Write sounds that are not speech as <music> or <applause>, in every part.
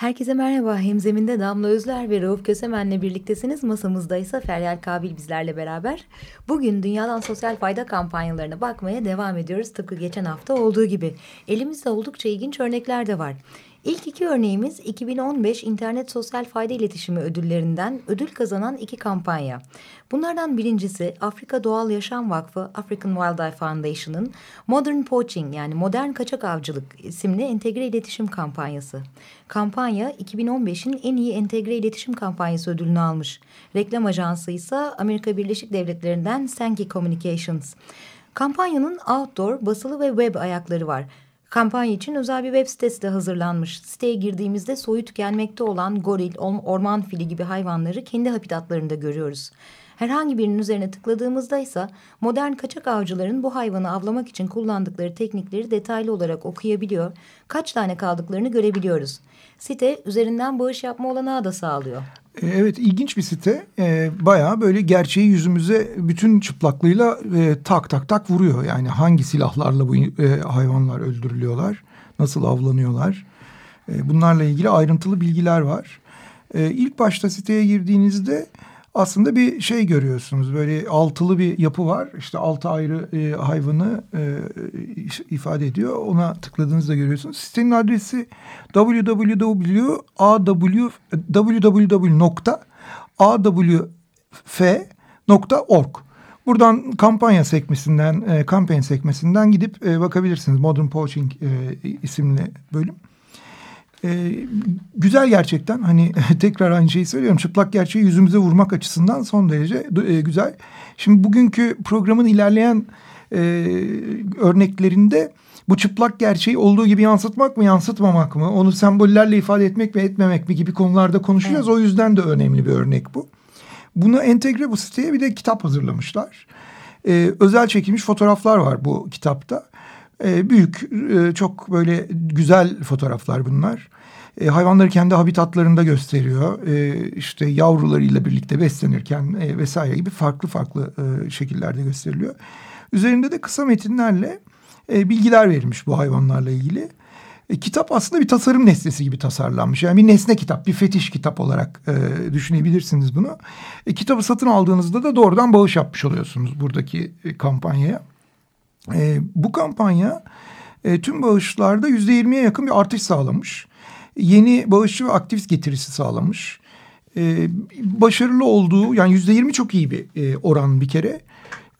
Herkese merhaba. Hemzeminde Damla Özler ve Rauf Kösemen'le birliktesiniz. Masamızda ise Feryal Kabil bizlerle beraber. Bugün dünyadan sosyal fayda kampanyalarına bakmaya devam ediyoruz. Tıpkı geçen hafta olduğu gibi. Elimizde oldukça ilginç örnekler de var. İlk iki örneğimiz 2015 İnternet Sosyal Fayda İletişimi Ödüllerinden ödül kazanan iki kampanya. Bunlardan birincisi Afrika Doğal Yaşam Vakfı African Wildlife Foundation'ın Modern Poaching yani Modern Kaçak Avcılık isimli entegre iletişim kampanyası. Kampanya 2015'in en iyi entegre iletişim kampanyası ödülünü almış. Reklam ajansı ise Amerika Birleşik Devletleri'nden Sankey Communications. Kampanyanın outdoor, basılı ve web ayakları var. Kampanya için özel bir web sitesi de hazırlanmış. Siteye girdiğimizde soyu tükenmekte olan goril, orman fili gibi hayvanları kendi habitatlarında görüyoruz. Herhangi birinin üzerine tıkladığımızda ise modern kaçak avcıların bu hayvanı avlamak için kullandıkları teknikleri detaylı olarak okuyabiliyor, kaç tane kaldıklarını görebiliyoruz. Site üzerinden bağış yapma olanağı da sağlıyor. E, evet ilginç bir site. E, bayağı böyle gerçeği yüzümüze bütün çıplaklığıyla e, tak tak tak vuruyor. Yani hangi silahlarla bu e, hayvanlar öldürülüyorlar, nasıl avlanıyorlar. E, bunlarla ilgili ayrıntılı bilgiler var. E, ilk başta siteye girdiğinizde aslında bir şey görüyorsunuz. Böyle altılı bir yapı var. İşte altı ayrı e, hayvanı e, ifade ediyor. Ona tıkladığınızda görüyorsunuz. Sitenin adresi www.awf.org. Buradan kampanya sekmesinden, e, kampanya sekmesinden gidip e, bakabilirsiniz. Modern Poaching e, isimli bölüm. E, güzel gerçekten hani <laughs> tekrar aynı şeyi söylüyorum çıplak gerçeği yüzümüze vurmak açısından son derece e, güzel. Şimdi bugünkü programın ilerleyen e, örneklerinde bu çıplak gerçeği olduğu gibi yansıtmak mı yansıtmamak mı onu sembollerle ifade etmek mi etmemek mi gibi konularda konuşacağız. Evet. O yüzden de önemli bir örnek bu. Bunu entegre bu siteye bir de kitap hazırlamışlar. Ee, özel çekilmiş fotoğraflar var bu kitapta. E, büyük, e, çok böyle güzel fotoğraflar bunlar. E, hayvanları kendi habitatlarında gösteriyor. E, işte yavrularıyla birlikte beslenirken e, vesaire gibi farklı farklı e, şekillerde gösteriliyor. Üzerinde de kısa metinlerle e, bilgiler verilmiş bu hayvanlarla ilgili. E, kitap aslında bir tasarım nesnesi gibi tasarlanmış. Yani bir nesne kitap, bir fetiş kitap olarak e, düşünebilirsiniz bunu. E, kitabı satın aldığınızda da doğrudan bağış yapmış oluyorsunuz buradaki e, kampanyaya. E, bu kampanya e, tüm bağışlarda yüzde yirmiye yakın bir artış sağlamış. Yeni bağışçı ve aktivist getirisi sağlamış. E, başarılı olduğu yani yüzde yirmi çok iyi bir e, oran bir kere.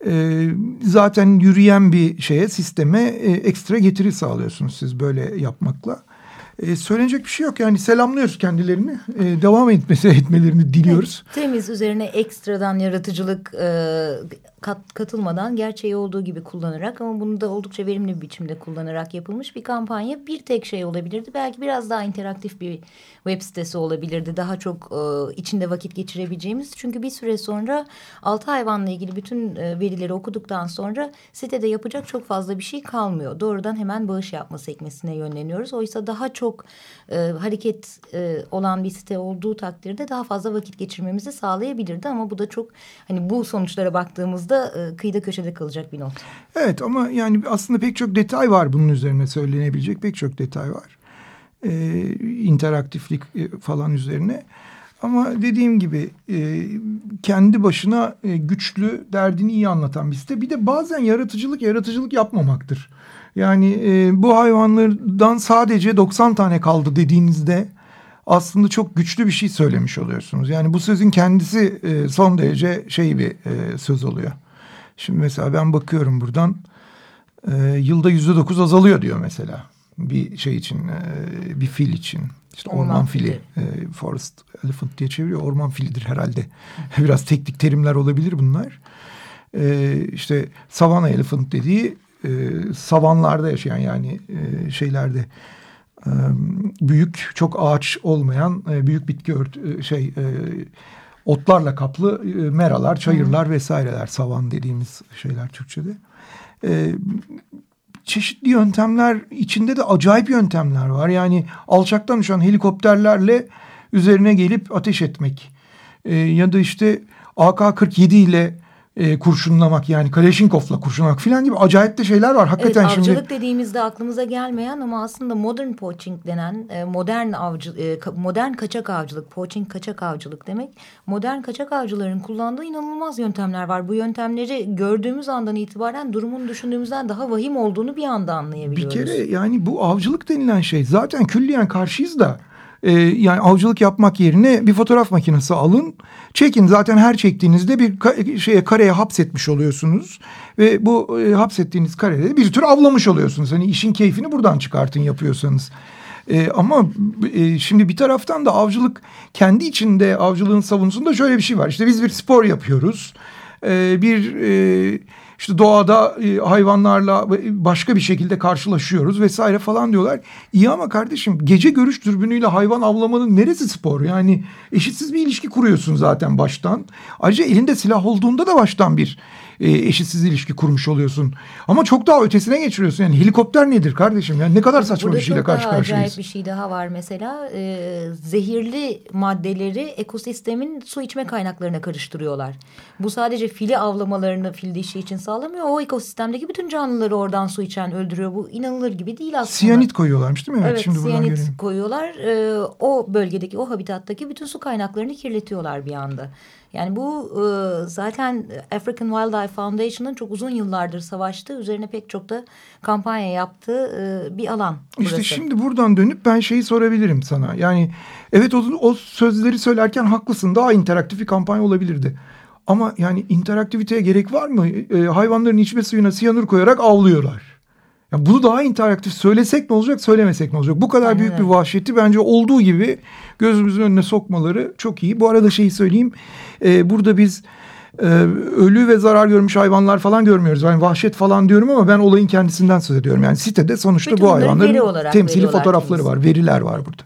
E, zaten yürüyen bir şeye sisteme e, ekstra getiri sağlıyorsunuz siz böyle yapmakla. E, söylenecek bir şey yok yani selamlıyoruz kendilerini. E, devam etmesi etmelerini diliyoruz. Temiz üzerine ekstradan yaratıcılık e, kat, katılmadan gerçeği olduğu gibi kullanarak ama bunu da oldukça verimli bir biçimde kullanarak yapılmış bir kampanya. Bir tek şey olabilirdi. Belki biraz daha interaktif bir web sitesi olabilirdi. Daha çok e, içinde vakit geçirebileceğimiz. Çünkü bir süre sonra altı hayvanla ilgili bütün e, verileri okuduktan sonra sitede yapacak çok fazla bir şey kalmıyor. Doğrudan hemen bağış yapma sekmesine yönleniyoruz. Oysa daha çok e, hareket e, olan bir site olduğu takdirde daha fazla vakit geçirmemizi sağlayabilirdi. Ama bu da çok hani bu sonuçlara baktığımızda da e, kıyıda köşede kalacak bir not. Evet ama yani aslında pek çok detay var bunun üzerine söylenebilecek pek çok detay var. E, interaktiflik e, falan üzerine. Ama dediğim gibi e, kendi başına e, güçlü derdini iyi anlatan bir site. Bir de bazen yaratıcılık yaratıcılık yapmamaktır. Yani e, bu hayvanlardan sadece 90 tane kaldı dediğinizde aslında çok güçlü bir şey söylemiş oluyorsunuz. Yani bu sözün kendisi e, son derece şey bir e, söz oluyor. Şimdi mesela ben bakıyorum buradan e, yılda yüzde dokuz azalıyor diyor mesela. bir şey için, e, bir fil için. İşte orman, Orman fili, e, forest elephant diye çeviriyor. Orman filidir herhalde. <laughs> Biraz teknik terimler olabilir bunlar. E, işte savana elephant dediği e, savanlarda yaşayan yani e, şeylerde büyük çok ağaç olmayan büyük bitki örtü e, şey otlarla kaplı meralar, çayırlar vesaireler savan dediğimiz şeyler Türkçe'de. Çeşitli yöntemler içinde de acayip yöntemler var. Yani alçaktan uçan helikopterlerle üzerine gelip ateş etmek. Ya da işte AK-47 ile e, kurşunlamak yani Kaleşinkov'la kurşunlamak filan gibi acayip de şeyler var. Hakikaten evet, avcılık şimdi dediğimizde aklımıza gelmeyen ama aslında modern poaching denen e, modern avcı e, modern kaçak avcılık, poaching kaçak avcılık demek. Modern kaçak avcıların kullandığı inanılmaz yöntemler var. Bu yöntemleri gördüğümüz andan itibaren durumun düşündüğümüzden daha vahim olduğunu bir anda bir anlayabiliyoruz. kere yani bu avcılık denilen şey zaten külliyen karşıyız da e, yani avcılık yapmak yerine bir fotoğraf makinesi alın çekin zaten her çektiğinizde bir ka- şeye kareye hapsetmiş oluyorsunuz ve bu e, hapsettiğiniz karede bir tür avlamış oluyorsunuz hani işin keyfini buradan çıkartın yapıyorsanız. E, ama e, şimdi bir taraftan da avcılık kendi içinde avcılığın savunusunda şöyle bir şey var. İşte biz bir spor yapıyoruz. E, bir e, işte doğada e, hayvanlarla başka bir şekilde karşılaşıyoruz vesaire falan diyorlar. İyi ama kardeşim gece görüş dürbünüyle hayvan avlamanın neresi spor? Yani eşitsiz bir ilişki kuruyorsun zaten baştan. Ayrıca elinde silah olduğunda da baştan bir e, eşitsiz ilişki kurmuş oluyorsun. Ama çok daha ötesine geçiriyorsun. Yani helikopter nedir kardeşim? Yani ne kadar saçma Burada bir şeyle çok karşı karşıyayız. acayip bir şey daha var mesela e, zehirli maddeleri ekosistemin su içme kaynaklarına karıştırıyorlar. Bu sadece fili avlamalarını fil dişi için sağlamıyor. O ekosistemdeki bütün canlıları oradan su içen öldürüyor. Bu inanılır gibi değil aslında. Siyanit koyuyorlarmış değil mi? Evet, şimdi buradan siyanit görelim. koyuyorlar. E, o bölgedeki, o habitattaki bütün su kaynaklarını kirletiyorlar bir anda. Yani bu e, zaten African Wildlife Foundation'ın çok uzun yıllardır savaştığı, üzerine pek çok da kampanya yaptığı e, bir alan burası. İşte şimdi buradan dönüp ben şeyi sorabilirim sana. Yani evet o, o sözleri söylerken haklısın. Daha interaktif bir kampanya olabilirdi. Ama yani interaktiviteye gerek var mı? E, hayvanların içme suyuna siyanür koyarak avlıyorlar. Ya bunu daha interaktif söylesek ne olacak, söylemesek ne olacak? Bu kadar Aynen büyük bir vahşeti bence olduğu gibi gözümüzün önüne sokmaları çok iyi. Bu arada şeyi söyleyeyim. E, burada biz e, ölü ve zarar görmüş hayvanlar falan görmüyoruz. Ben vahşet falan diyorum ama ben olayın kendisinden söz ediyorum. Yani sitede sonuçta Bütün bu hayvanların temsili fotoğrafları var, veriler var burada.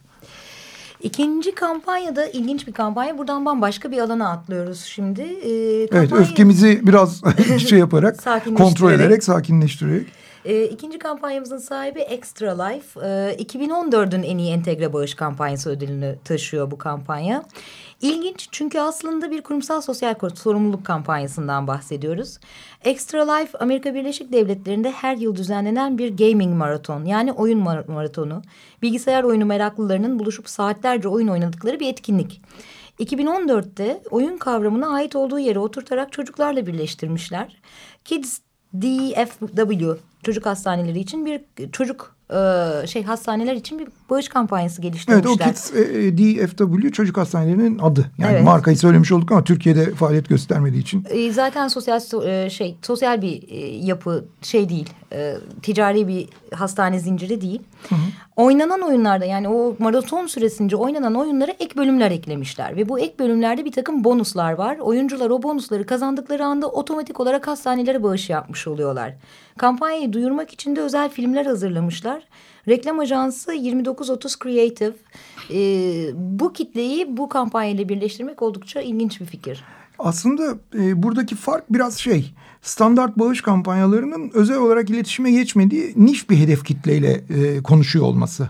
İkinci kampanyada ilginç bir kampanya. Buradan bambaşka bir alana atlıyoruz şimdi. Ee, Evet, kampanya- öfkemizi biraz <laughs> şey yaparak, kontrol ederek, sakinleştirerek. Ee, ikinci kampanyamızın sahibi Extra Life. Ee, 2014'ün en iyi entegre bağış kampanyası ödülünü taşıyor bu kampanya. İlginç çünkü aslında bir kurumsal sosyal sorumluluk kampanyasından bahsediyoruz. Extra Life Amerika Birleşik Devletleri'nde her yıl düzenlenen bir gaming maraton yani oyun mar- maratonu. Bilgisayar oyunu meraklılarının buluşup saatlerce oyun oynadıkları bir etkinlik. 2014'te oyun kavramına ait olduğu yere oturtarak çocuklarla birleştirmişler. Kids DFW çocuk hastaneleri için bir çocuk e, şey hastaneler için bir bağış kampanyası Evet geliştirmişler. o Kids e, e, DFW çocuk hastanelerinin adı. Yani Evet. markayı söylemiş olduk ama Türkiye'de faaliyet göstermediği için. E, zaten sosyal so- e, şey sosyal bir e, yapı şey değil e, ticari bir hastane zinciri değil. Oynanan oyunlarda yani o maraton süresince oynanan oyunlara ek bölümler eklemişler ve bu ek bölümlerde bir takım bonuslar var. Oyuncular o bonusları kazandıkları anda otomatik olarak hastanelere bağış yapmış oluyorlar. Kampanyayı duyurmak için de özel filmler hazırlamışlar. Reklam ajansı 2930 Creative. E, bu kitleyi bu kampanyayla birleştirmek oldukça ilginç bir fikir. Aslında e, buradaki fark biraz şey. Standart bağış kampanyalarının özel olarak iletişime geçmediği niş bir hedef kitleyle e, konuşuyor olması.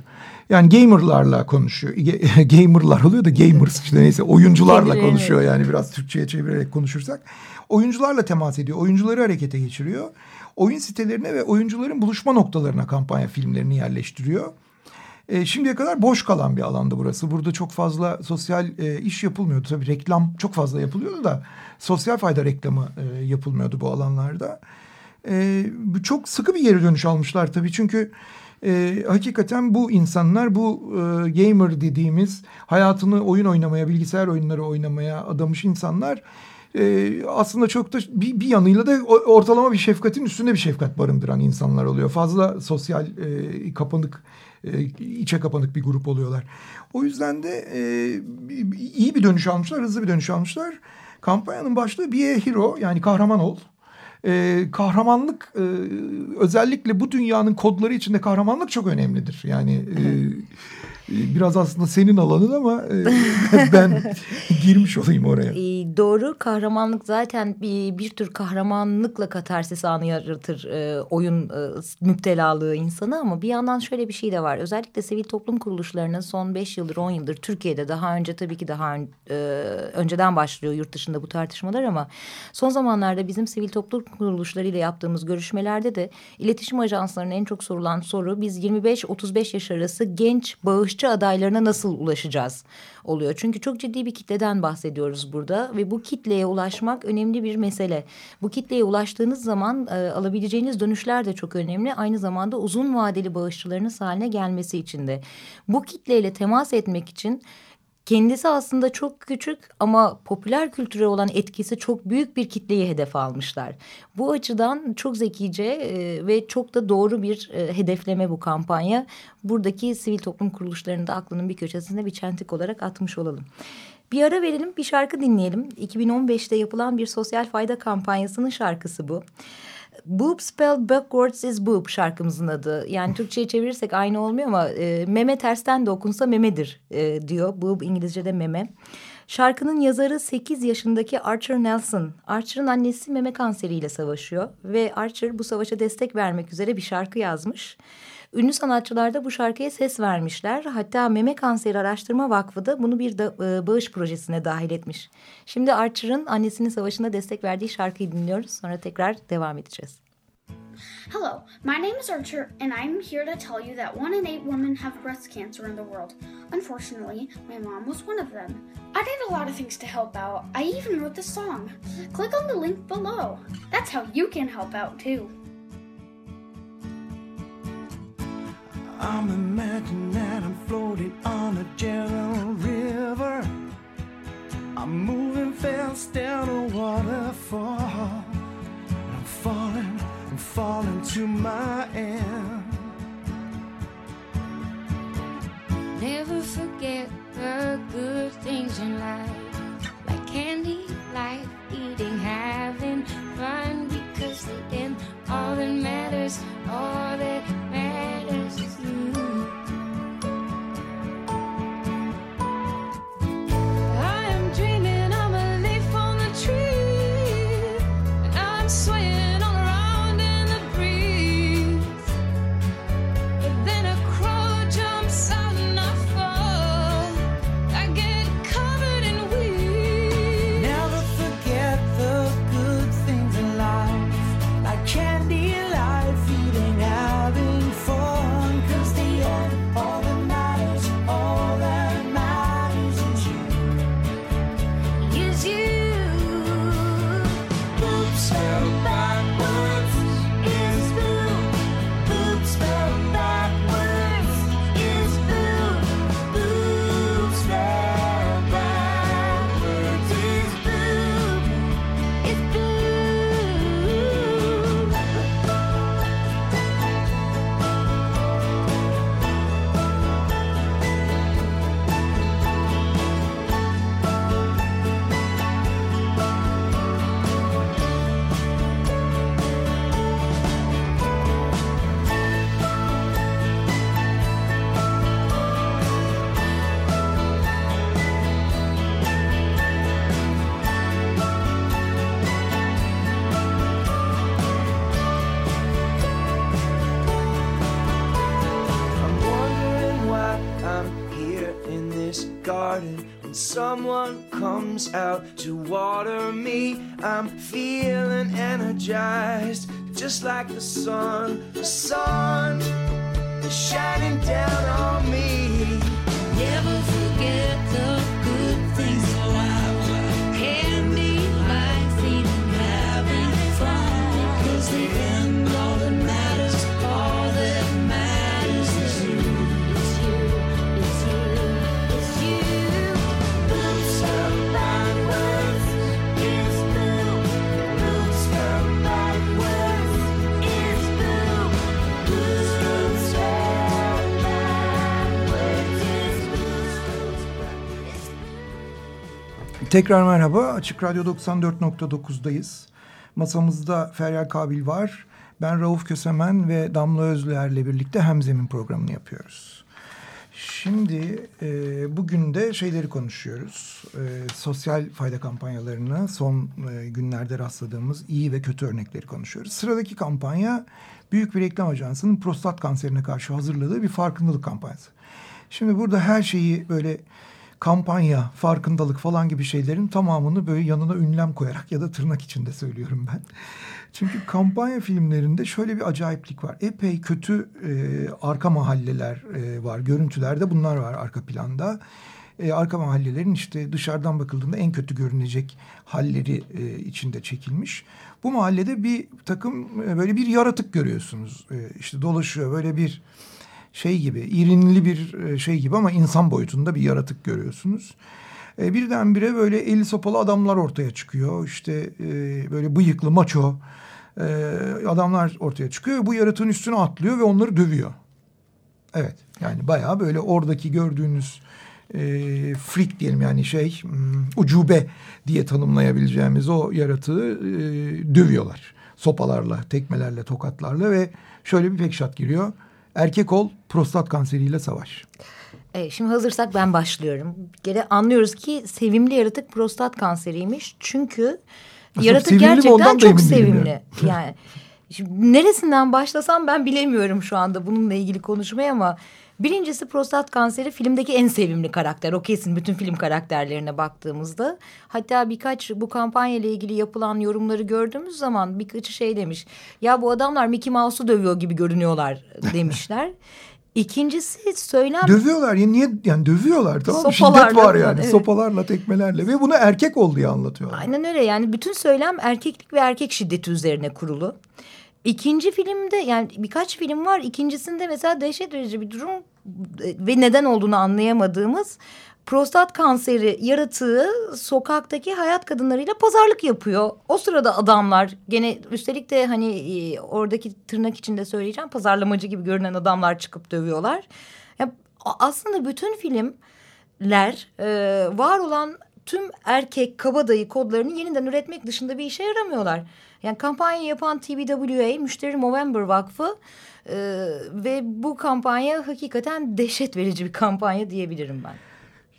Yani gamerlarla konuşuyor. <laughs> Gamerlar oluyor da gamers işte neyse oyuncularla konuşuyor yani biraz Türkçe'ye çevirerek konuşursak. Oyuncularla temas ediyor. Oyuncuları harekete geçiriyor. Oyun sitelerine ve oyuncuların buluşma noktalarına kampanya filmlerini yerleştiriyor. E, şimdiye kadar boş kalan bir alandı burası. Burada çok fazla sosyal e, iş yapılmıyordu. Tabii reklam çok fazla yapılıyordu da sosyal fayda reklamı e, yapılmıyordu bu alanlarda. E, çok sıkı bir geri dönüş almışlar tabii çünkü e, hakikaten bu insanlar bu e, gamer dediğimiz hayatını oyun oynamaya, bilgisayar oyunları oynamaya adamış insanlar e, aslında çok da bir, bir yanıyla da ortalama bir şefkatin üstünde bir şefkat barındıran insanlar oluyor. Fazla sosyal e, kapanık e, içe kapanık bir grup oluyorlar. O yüzden de e, iyi bir dönüş almışlar, hızlı bir dönüş almışlar. Kampanyanın başlığı Be a Hero yani kahraman ol. E, kahramanlık e, özellikle bu dünyanın kodları içinde kahramanlık çok önemlidir. Yani e, ee, biraz aslında senin alanın ama e, <laughs> ben girmiş olayım oraya. E, doğru kahramanlık zaten bir, bir tür kahramanlıkla katarsis anı yaratır e, oyun e, müptelalığı insanı ama bir yandan şöyle bir şey de var. Özellikle sivil toplum kuruluşlarının son beş yıldır on yıldır Türkiye'de daha önce tabii ki daha e, önceden başlıyor yurt dışında bu tartışmalar ama son zamanlarda bizim sivil toplum kuruluşlarıyla yaptığımız görüşmelerde de iletişim ajanslarının en çok sorulan soru biz 25-35 yaş arası genç bağış bağışçı adaylarına nasıl ulaşacağız oluyor. Çünkü çok ciddi bir kitleden bahsediyoruz burada ve bu kitleye ulaşmak önemli bir mesele. Bu kitleye ulaştığınız zaman e, alabileceğiniz dönüşler de çok önemli. Aynı zamanda uzun vadeli bağışçılarınız haline gelmesi için de. Bu kitleyle temas etmek için kendisi aslında çok küçük ama popüler kültüre olan etkisi çok büyük bir kitleyi hedef almışlar. Bu açıdan çok zekice e, ve çok da doğru bir e, hedefleme bu kampanya. Buradaki sivil toplum kuruluşlarını da aklının bir köşesinde bir çentik olarak atmış olalım. Bir ara verelim bir şarkı dinleyelim. 2015'te yapılan bir sosyal fayda kampanyasının şarkısı bu. Boob spelled backwards is boob şarkımızın adı. Yani Türkçe'ye çevirirsek aynı olmuyor ama e, meme tersten de okunsa memedir e, diyor. Boob İngilizce'de meme. Şarkının yazarı 8 yaşındaki Archer Nelson. Archer'ın annesi meme kanseriyle savaşıyor ve Archer bu savaşa destek vermek üzere bir şarkı yazmış. Ünlü sanatçılar da bu şarkıya ses vermişler. Hatta Meme Kanseri Araştırma Vakfı da bunu bir da, e, bağış projesine dahil etmiş. Şimdi Archer'ın annesinin savaşında destek verdiği şarkıyı dinliyoruz. Sonra tekrar devam edeceğiz. Hello, my name is Archer, and I'm here to tell you that one in eight women have breast cancer in the world. Unfortunately, my mom was one of them. I did a lot of things to help out. I even wrote this song. Click on the link below. That's how you can help out too. I'm imagining that I'm floating on a gentle river. I'm moving fast down a waterfall. I'm falling, I'm falling to my end. Never forget the good things in life, like candy, life, eating, having fun. Because then all that matters, all that matters is someone out to water me, I'm feeling energized, just like the sun. The sun is shining down on me. Never tekrar merhaba. Açık Radyo 94.9'dayız. Masamızda Feryal Kabil var. Ben Rauf Kösemen ve Damla Özlüer'le birlikte Hemzemin programını yapıyoruz. Şimdi e, bugün de şeyleri konuşuyoruz. E, sosyal fayda kampanyalarını son e, günlerde rastladığımız iyi ve kötü örnekleri konuşuyoruz. Sıradaki kampanya büyük bir reklam ajansının prostat kanserine karşı hazırladığı bir farkındalık kampanyası. Şimdi burada her şeyi böyle kampanya, farkındalık falan gibi şeylerin tamamını böyle yanına ünlem koyarak ya da tırnak içinde söylüyorum ben. Çünkü kampanya filmlerinde şöyle bir acayiplik var. Epey kötü e, arka mahalleler e, var. Görüntülerde bunlar var arka planda. E, arka mahallelerin işte dışarıdan bakıldığında en kötü görünecek halleri e, içinde çekilmiş. Bu mahallede bir takım e, böyle bir yaratık görüyorsunuz. E, işte dolaşıyor böyle bir şey gibi irinli bir e, şey gibi ama insan boyutunda bir yaratık görüyorsunuz. E, birdenbire böyle eli sopalı adamlar ortaya çıkıyor. İşte e, böyle bıyıklı maço e, adamlar ortaya çıkıyor. Bu yaratığın üstüne atlıyor ve onları dövüyor. Evet yani bayağı böyle oradaki gördüğünüz e, freak diyelim yani şey hmm, ucube diye tanımlayabileceğimiz o yaratığı e, dövüyorlar. Sopalarla, tekmelerle, tokatlarla ve şöyle bir pek shot giriyor. Erkek ol, prostat kanseriyle savaş. Evet, şimdi hazırsak ben başlıyorum. Kere anlıyoruz ki sevimli yaratık prostat kanseriymiş. Çünkü Aslında yaratık gerçekten çok sevimli. yani. <laughs> Şimdi neresinden başlasam ben bilemiyorum şu anda bununla ilgili konuşmayı ama birincisi prostat kanseri filmdeki en sevimli karakter. O kesin bütün film karakterlerine baktığımızda. Hatta birkaç bu kampanya ile ilgili yapılan yorumları gördüğümüz zaman birkaçı şey demiş. Ya bu adamlar Mickey Mouse'u dövüyor gibi görünüyorlar <laughs> demişler. İkincisi söylem Dövüyorlar ya niye yani dövüyorlar tamam mı? Şiddet var yani evet. sopalarla tekmelerle ve bunu erkek ol diye anlatıyorlar. Aynen öyle yani bütün söylem erkeklik ve erkek şiddeti üzerine kurulu. İkinci filmde yani birkaç film var. İkincisinde mesela dehşet verici bir durum e, ve neden olduğunu anlayamadığımız prostat kanseri yaratığı sokaktaki hayat kadınlarıyla pazarlık yapıyor. O sırada adamlar gene üstelik de hani e, oradaki tırnak içinde söyleyeceğim pazarlamacı gibi görünen adamlar çıkıp dövüyorlar. Ya, aslında bütün filmler e, var olan tüm erkek kabadayı kodlarını yeniden üretmek dışında bir işe yaramıyorlar. Yani kampanya yapan TBWA Müşteri Movember Vakfı e, ve bu kampanya hakikaten dehşet verici bir kampanya diyebilirim ben.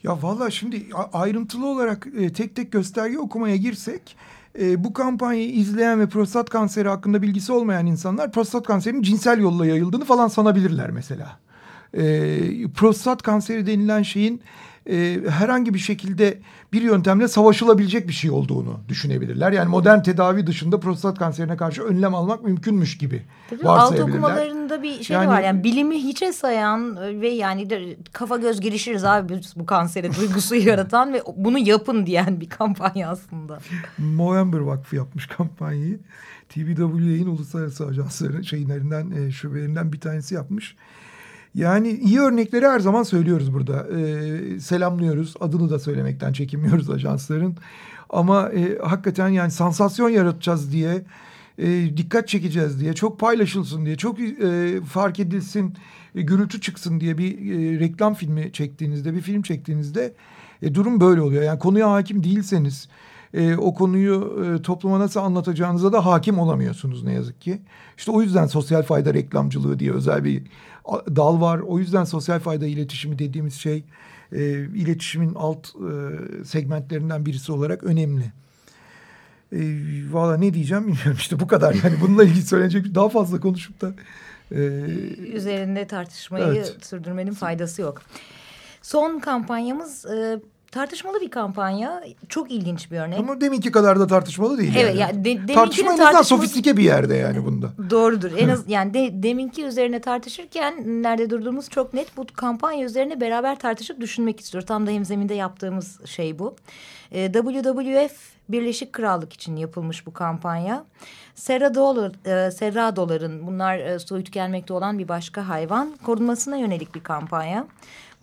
Ya valla şimdi ayrıntılı olarak e, tek tek gösterge okumaya girsek e, bu kampanyayı izleyen ve prostat kanseri hakkında bilgisi olmayan insanlar prostat kanserinin cinsel yolla yayıldığını falan sanabilirler mesela. E, prostat kanseri denilen şeyin e, herhangi bir şekilde bir yöntemle savaşılabilecek bir şey olduğunu düşünebilirler. Yani modern tedavi dışında prostat kanserine karşı önlem almak mümkünmüş gibi Tabii alt varsayabilirler. okumalarında bir şey Yani- var. Yani bilimi hiçe sayan ve yani de kafa göz girişiriz abi bu kansere duygusu <laughs> yaratan ve bunu yapın diyen bir kampanya aslında. Movember Vakfı yapmış kampanyayı. TBWA'nin uluslararası ajansları şeylerinden, e, şubelerinden bir tanesi yapmış. Yani iyi örnekleri her zaman söylüyoruz burada. E, selamlıyoruz. Adını da söylemekten çekinmiyoruz ajansların. Ama e, hakikaten yani sansasyon yaratacağız diye, e, dikkat çekeceğiz diye, çok paylaşılsın diye, çok e, fark edilsin, e, gürültü çıksın diye bir e, reklam filmi çektiğinizde, bir film çektiğinizde e, durum böyle oluyor. Yani konuya hakim değilseniz, e, o konuyu e, topluma nasıl anlatacağınıza da hakim olamıyorsunuz ne yazık ki. İşte o yüzden sosyal fayda reklamcılığı diye özel bir dal var. O yüzden sosyal fayda iletişimi dediğimiz şey e, iletişimin alt e, segmentlerinden birisi olarak önemli. E, Valla ne diyeceğim bilmiyorum <laughs> işte bu kadar. Yani bununla ilgili söylenecek daha fazla konuşup da e, Üzerinde tartışmayı Evet. sürdürmenin faydası yok. Son kampanyamız e, tartışmalı bir kampanya. Çok ilginç bir örnek. ama deminki kadar da tartışmalı değil. Evet, yani. yani de- Tartışma en tartışma- sofistike bir yerde yani bunda. Doğrudur. En az yani de, deminki üzerine tartışırken nerede durduğumuz çok net. Bu kampanya üzerine beraber tartışıp düşünmek istiyoruz. Tam da hemzeminde yaptığımız şey bu. Ee, WWF Birleşik Krallık için yapılmış bu kampanya. Serra dolar, e, serra doların bunlar e, su tükenmekte olan bir başka hayvan korunmasına yönelik bir kampanya.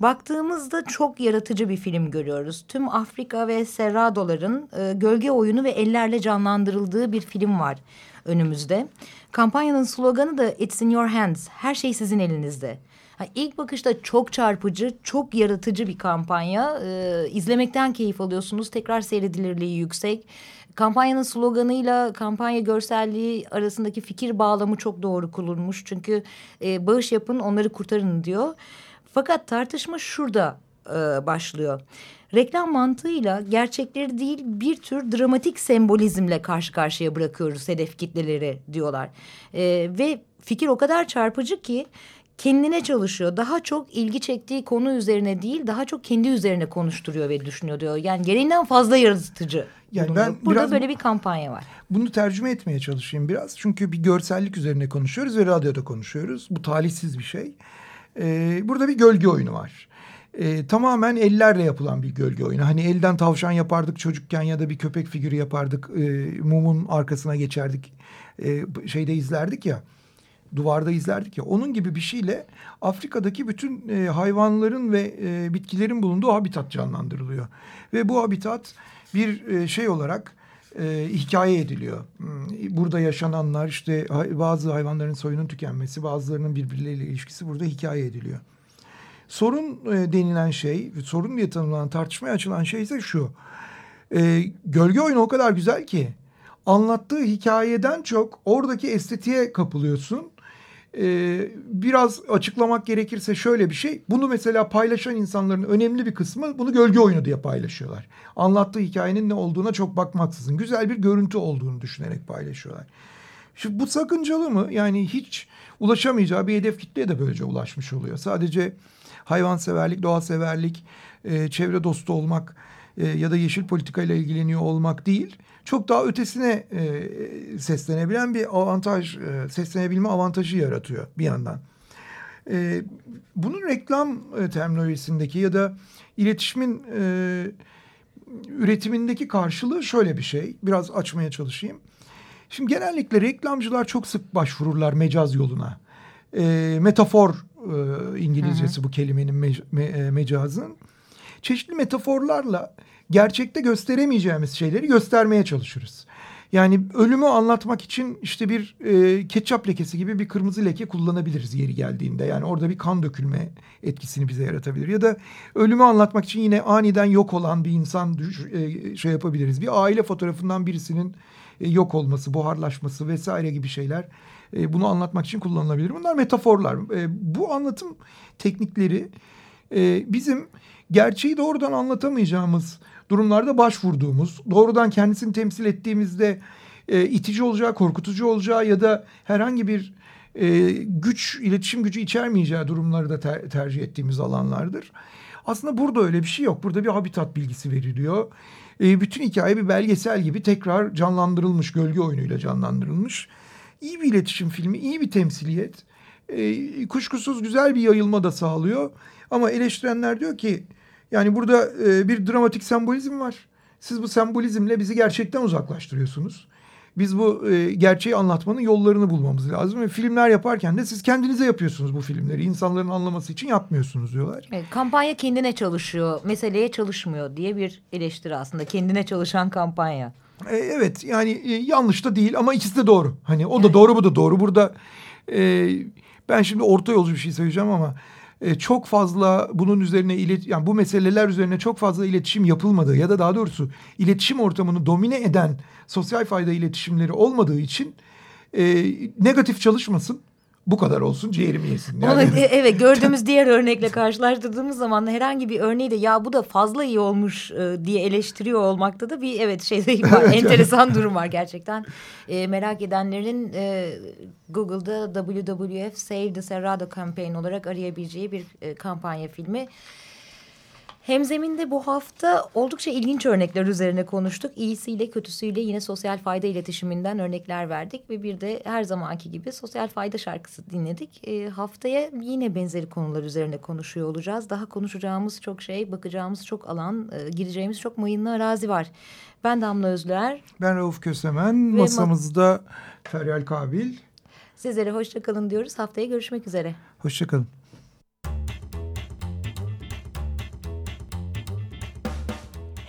Baktığımızda çok yaratıcı bir film görüyoruz. Tüm Afrika ve serradoların e, gölge oyunu ve ellerle canlandırıldığı bir film var. önümüzde. Kampanyanın sloganı da It's in your hands. Her şey sizin elinizde. Ha, ilk bakışta çok çarpıcı, çok yaratıcı bir kampanya. Ee, izlemekten keyif alıyorsunuz. Tekrar seyredilirliği yüksek. Kampanyanın sloganıyla kampanya görselliği arasındaki fikir bağlamı çok doğru kurulmuş. Çünkü e, bağış yapın onları kurtarın diyor. Fakat tartışma şurada e, başlıyor. Reklam mantığıyla gerçekleri değil bir tür dramatik sembolizmle karşı karşıya bırakıyoruz hedef kitleleri diyorlar. E, ve fikir o kadar çarpıcı ki kendine çalışıyor. Daha çok ilgi çektiği konu üzerine değil daha çok kendi üzerine konuşturuyor ve düşünüyor diyor. Yani gereğinden fazla yaratıcı. Yani ben Burada biraz- böyle bir kampanya var. Bunu tercüme etmeye çalışayım biraz. Çünkü bir görsellik üzerine konuşuyoruz ve radyoda konuşuyoruz. Bu talihsiz bir şey. Ee, burada bir gölge oyunu var. Ee, tamamen ellerle yapılan bir gölge oyunu. Hani elden tavşan yapardık çocukken ya da bir köpek figürü yapardık. Ee, mumun arkasına geçerdik. Ee, şeyde izlerdik ya. Duvarda izlerdik ya. Onun gibi bir şeyle Afrika'daki bütün e, hayvanların ve e, bitkilerin bulunduğu habitat canlandırılıyor. Ve bu habitat bir e, şey olarak e, hikaye ediliyor. Hmm, Burada yaşananlar işte bazı hayvanların soyunun tükenmesi, bazılarının birbirleriyle ilişkisi burada hikaye ediliyor. Sorun e, denilen şey, sorun diye tanımlanan tartışmaya açılan şey ise şu. E, gölge oyunu o kadar güzel ki anlattığı hikayeden çok oradaki estetiğe kapılıyorsun. E, biraz açıklamak gerekirse şöyle bir şey. Bunu mesela paylaşan insanların önemli bir kısmı bunu gölge oyunu diye paylaşıyorlar. Anlattığı hikayenin ne olduğuna çok bakmaksızın güzel bir görüntü olduğunu düşünerek paylaşıyorlar. Şimdi bu sakıncalı mı? Yani hiç ulaşamayacağı bir hedef kitleye de böylece ulaşmış oluyor. Sadece hayvanseverlik, doğaseverlik, e, çevre dostu olmak e, ya da yeşil politikayla ilgileniyor olmak değil. Çok daha ötesine e, seslenebilen bir avantaj, e, seslenebilme avantajı yaratıyor bir yandan. E, bunun reklam e, terminolojisindeki ya da iletişimin e, üretimindeki karşılığı şöyle bir şey. Biraz açmaya çalışayım. Şimdi genellikle reklamcılar çok sık başvururlar mecaz yoluna. E, metafor e, İngilizcesi bu kelimenin me- me- e, mecazın. Çeşitli metaforlarla gerçekte gösteremeyeceğimiz şeyleri göstermeye çalışırız. Yani ölümü anlatmak için işte bir e, ketçap lekesi gibi bir kırmızı leke kullanabiliriz yeri geldiğinde. Yani orada bir kan dökülme etkisini bize yaratabilir. Ya da ölümü anlatmak için yine aniden yok olan bir insan e, şey yapabiliriz. Bir aile fotoğrafından birisinin e, yok olması, buharlaşması vesaire gibi şeyler e, bunu anlatmak için kullanılabilir. Bunlar metaforlar. E, bu anlatım teknikleri e, bizim gerçeği doğrudan anlatamayacağımız durumlarda başvurduğumuz, doğrudan kendisini temsil ettiğimizde e, itici olacağı, korkutucu olacağı ya da herhangi bir e, güç, iletişim gücü içermeyeceği durumları da ter- tercih ettiğimiz alanlardır. Aslında burada öyle bir şey yok. Burada bir habitat bilgisi veriliyor. E, bütün hikaye bir belgesel gibi tekrar canlandırılmış, gölge oyunuyla canlandırılmış. İyi bir iletişim filmi, iyi bir temsiliyet. E, kuşkusuz güzel bir yayılma da sağlıyor. Ama eleştirenler diyor ki yani burada e, bir dramatik sembolizm var. Siz bu sembolizmle bizi gerçekten uzaklaştırıyorsunuz. Biz bu e, gerçeği anlatmanın yollarını bulmamız lazım. Ve filmler yaparken de siz kendinize yapıyorsunuz bu filmleri. İnsanların anlaması için yapmıyorsunuz diyorlar. Evet, kampanya kendine çalışıyor, meseleye çalışmıyor diye bir eleştiri aslında. Kendine çalışan kampanya. E, evet yani e, yanlış da değil ama ikisi de doğru. Hani o da doğru bu da doğru. Burada e, ben şimdi orta yolcu bir şey söyleyeceğim ama e, çok fazla bunun üzerine ilet yani bu meseleler üzerine çok fazla iletişim yapılmadığı ya da daha doğrusu iletişim ortamını domine eden sosyal fayda iletişimleri olmadığı için e, negatif çalışmasın. Bu kadar olsun ciğerimi yesin. Yani, Onu, e, evet gördüğümüz <laughs> diğer örnekle karşılaştırdığımız zaman herhangi bir örneği de ya bu da fazla iyi olmuş e, diye eleştiriyor olmakta da bir evet şey <laughs> var. enteresan durum var gerçekten. E, merak edenlerin e, Google'da WWF Save the Cerrado Campaign olarak arayabileceği bir e, kampanya filmi. Hemzeminde bu hafta oldukça ilginç örnekler üzerine konuştuk. İyisiyle kötüsüyle yine sosyal fayda iletişiminden örnekler verdik. Ve bir de her zamanki gibi sosyal fayda şarkısı dinledik. E, haftaya yine benzeri konular üzerine konuşuyor olacağız. Daha konuşacağımız çok şey, bakacağımız çok alan, e, gireceğimiz çok mayınlı arazi var. Ben Damla Özler. Ben Rauf Kösemen. Ve ma- Masamızda Feryal Kabil. Sizlere hoşça kalın diyoruz. Haftaya görüşmek üzere. Hoşçakalın.